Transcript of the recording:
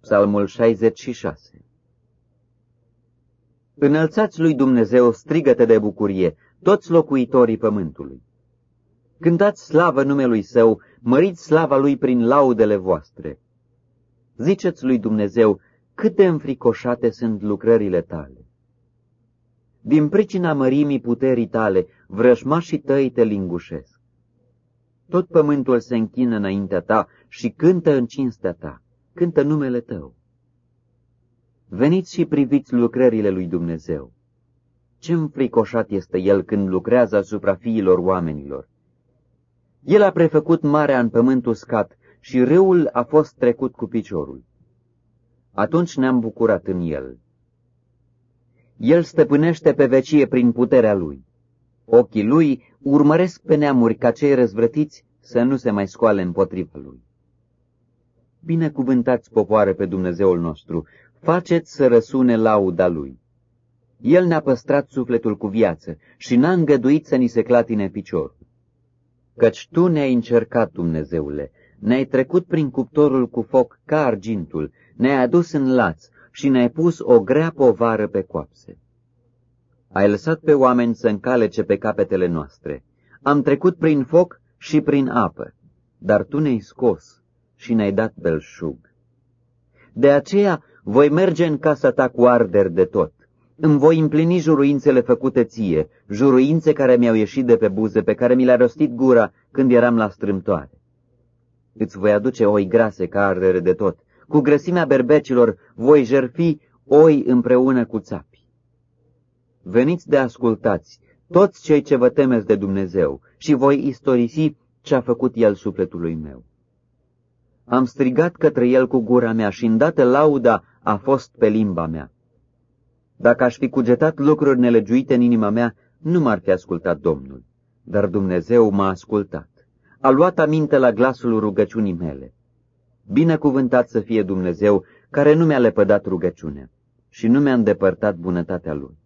Psalmul 66 Înălțați lui Dumnezeu strigăte de bucurie, toți locuitorii pământului. Cântați slavă numelui său, măriți slava lui prin laudele voastre. Ziceți lui Dumnezeu, cât de înfricoșate sunt lucrările tale. Din pricina mărimii puterii tale, vrășmașii tăi te lingușesc. Tot pământul se închină înaintea ta și cântă în cinstea ta, cântă numele tău. Veniți și priviți lucrările lui Dumnezeu. Ce înfricoșat este El când lucrează asupra fiilor oamenilor. El a prefăcut marea în pământ uscat și râul a fost trecut cu piciorul. Atunci ne-am bucurat în El. El stăpânește pe vecie prin puterea Lui. Ochii Lui urmăresc pe neamuri ca cei răzvrătiți să nu se mai scoale împotriva Lui. Binecuvântați popoare pe Dumnezeul nostru, faceți să răsune lauda Lui. El ne-a păstrat sufletul cu viață și n-a îngăduit să ni se clatine piciorul. Căci Tu ne-ai încercat, Dumnezeule, ne-ai trecut prin cuptorul cu foc ca argintul, ne-ai adus în laț și ne-ai pus o grea povară pe coapse. Ai lăsat pe oameni să încalece pe capetele noastre. Am trecut prin foc și prin apă, dar Tu ne-ai scos și ne-ai dat belșug. De aceea voi merge în casa ta cu arder de tot. Îmi voi împlini juruințele făcute ție, juruințe care mi-au ieșit de pe buze, pe care mi le-a rostit gura când eram la strâmtoare. Îți voi aduce oi grase ca ardere de tot. Cu grăsimea berbecilor voi jerfi oi împreună cu țapi. Veniți de ascultați, toți cei ce vă temeți de Dumnezeu, și voi istorisi ce a făcut El sufletului meu. Am strigat către El cu gura mea și îndată lauda a fost pe limba mea. Dacă aș fi cugetat lucruri nelegiuite în inima mea, nu m-ar fi ascultat Domnul, dar Dumnezeu m-a ascultat. A luat aminte la glasul rugăciunii mele. Binecuvântat să fie Dumnezeu, care nu mi-a lepădat rugăciunea și nu mi-a îndepărtat bunătatea Lui.